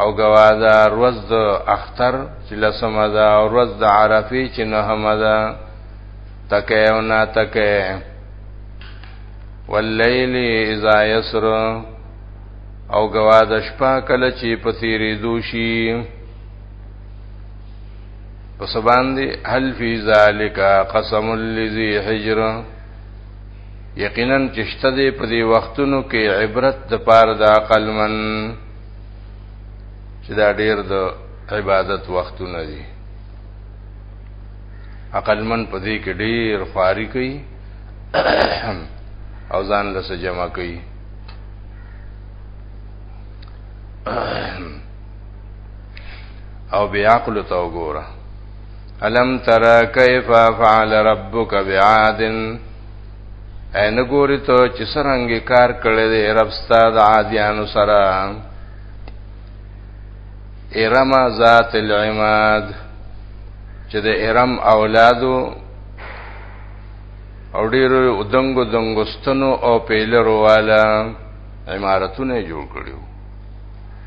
او گوادا روز د اختر چې لسمه ده او روز د عرفه چې نهمه ده تکه او نه تکه واللیل اذا یسر او گوادا شپه کله چې په تیرې دوشي پس باندې هل فی ذالک قسم لذی حجر یقینا چشته دې په دې وختونو کې عبرت د پار د عقل من چې دا ډېر د عبادت وختونه دي عقل من په دې کې ډېر خواري کوي او ځان له جمع کوي او بیا عقل ته وګوره الم تر کیف فعل ربک بعاد ان ګوري ته چې سرنګ کار کړی دی رب ستاد عادیانو سره ارم ذات العماد چې د ارم اولادو او ډیرو ودنګو دنګستنو او پیلرو والا عمارتونه جوړ کړیو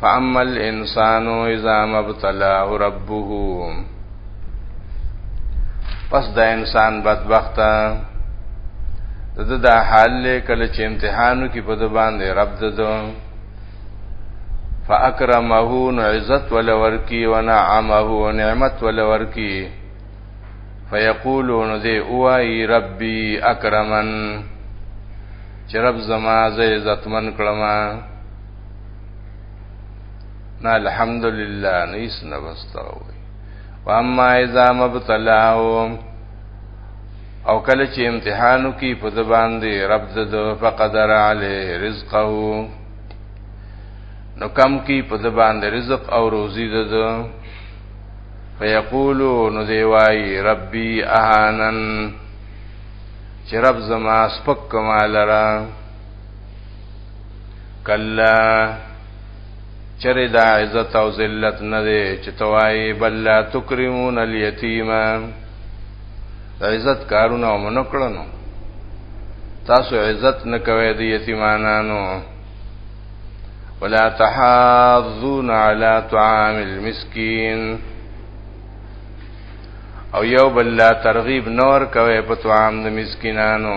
فاما الانسان اذا مبتلاه ربه پس دا انسان بدبخت ده دا حال له کله چې امتحانو کې په د باندې رب ده فاکرمه عزت ولور کی ونعمه نعمت ولور کی فیقولون ذی اوای ربی اکرمن چې رب زما زې عزتمن کړم نا الحمدلله نیس نه بستوي واما اذا مبتلاهم او کله چې امتحانو کې په د باندې رب د فقدر علی رزقه نو کم کې په د باندې رزق او روزي د فیقولو نو دی وای ربي اهانن چې رب زما سپک کمال را کلا چرې دا عزت او ذلت نه دی چې توای بل لا تکرمون الیتیم عزت کارونه ومنکړنو تاسو عزت نه کوي د یتیمانانو ولا تحاضون علی طعام المسکین او یو بل لا ترغیب نور کوي په طعام د مسکینانو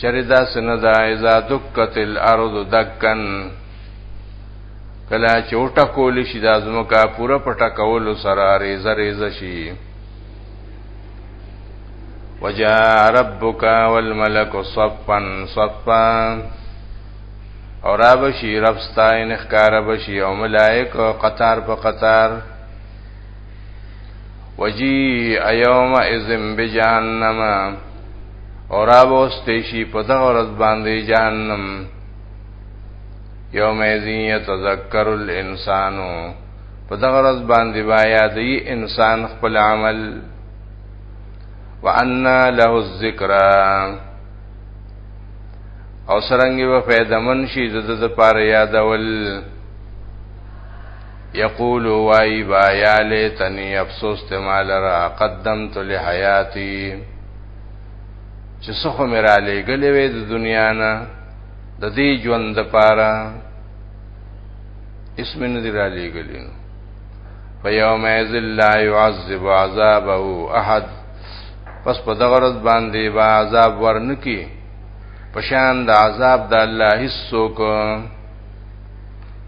چرې دا سنه دا اذا دکت الارض دکن کله چې وټه کول شي د ازمکا پوره پټه کول سره ریزه ریزه شي وجاء ربك والملك صفا صفا اور ابشی رب ستاین اخکار بشی او ملائک قطار په قطار وجی ایوم ازم بجهنم اور ابوستی شي په دغه ورځ باندې جهنم یوم ازین یتذکر الانسان په دغه ورځ باندې با یادې انسان خپل عمل وانا له الذکر او سرنګي و فیدمن شي د د پاره یادول یقول وای با یا لیتنی افسوس ته مال را قدمت لحیاتی چې څخه مې را لېګلې وې د دنیا نه د دې ژوند د پاره اسم نه دی را لېګلې نو فیوم ذل لا يعذب عذابه احد پس په دغه ورځ باندې با عذاب ورنکي پشان د عذاب د الله هیڅ څوک